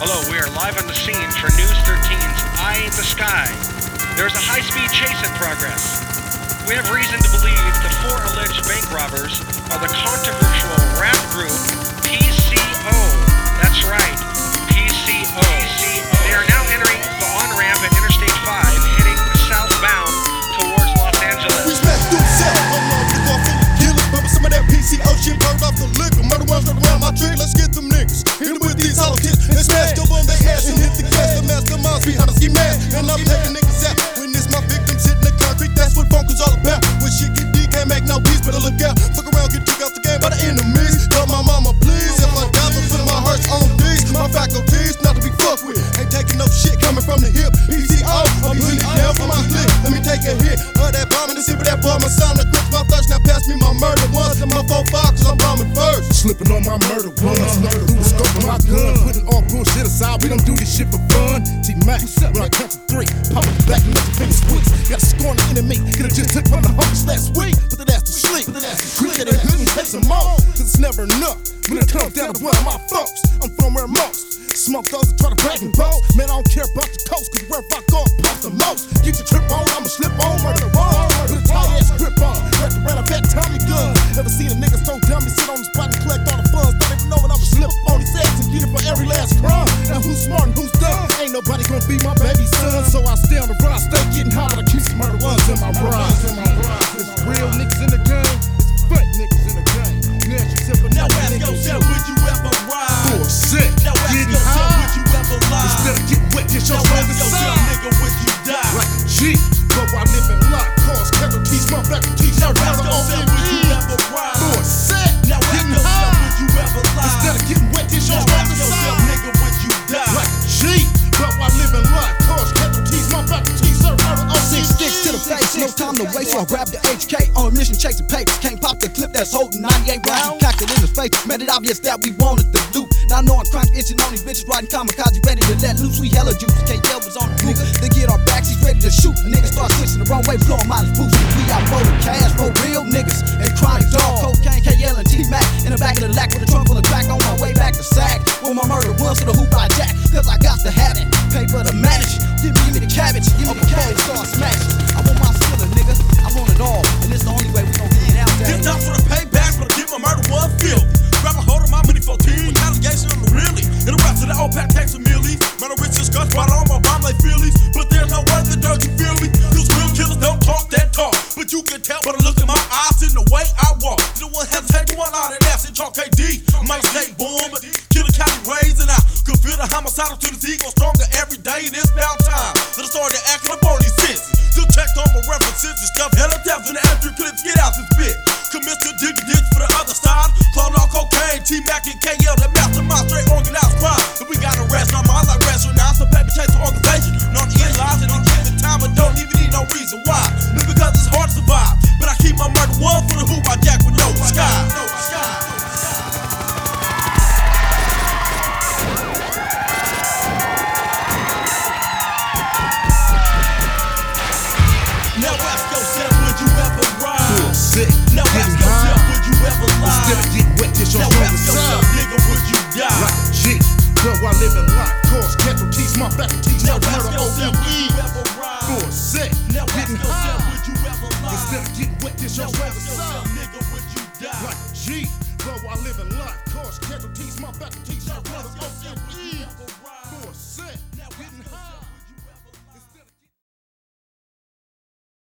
Hello, we are live on the scene for News 13's Eye in the Sky. There is a high speed chase in progress. We have reason to believe the four alleged bank robbers are the controversial murder the scope of my gun, putting all bullshit aside. We don't do this shit for fun. T Mac, when I count to three, pop it back and let your fingers squeeze. Got to scorn the enemy, could have just took from the homies last week. Put that ass to sleep, quick at it, good and take some more. Cause it's never enough when it comes down to one of my folks. I'm from where most. Smoke those that try to brag and boast. Man, I don't care about the coast, cause where I go, I the most. Get your trip on, I'ma slip on, murder on his ass and get it for every last crime. Now who's smart and who's dumb? Ain't nobody gonna be my baby son. So I stay on the run, I stay getting hot, but I keep some murder ones in my rhyme. It's real niggas in the game, it's fake niggas in the game. Now you simple, Now now ask yourself, would you ever ride? for sick, Now ask getting yourself, high. would you ever lie? Instead of getting wet, get your Now ask yourself, nigga, would you die? Like a G, but while living life, cause casualties, my faculties, Now I'm ask on grab the HK on a mission chasing papers. Can't pop the clip that's holding 98 rounds. Cocked it in his face, made it obvious that we wanted the loot. Now knowing crime itching on these bitches riding kamikaze, ready to let loose. We hella juice. KL was on the roof. They get our backs, he's ready to shoot. Niggas start switching the wrong way, blowing mileage boost. We out for the cash for real niggas and want out and ass and talk KD. Might say boom, but killer county ways and I could feel the homicidal to the ego stronger every day. And it's about time that I started acting up on these senses. Still checked on my references and stuff. Hella depth in the Now ask yourself, would you ever ride? sick, Now ask yourself, high. would you ever Instead of lie? getting wet, get your Now ask yourself, side. nigga, would you die? Like a G, but while living life, cause casualties, my faculties, Now I'm ask yourself, would you ever ride? For a set, Now ask getting yourself, high. would you ever lie? Instead of getting wet, get your Now yourself, side. nigga, would you die? Like a G, but while living life, cause casualties, my faculties, I'm murder OME.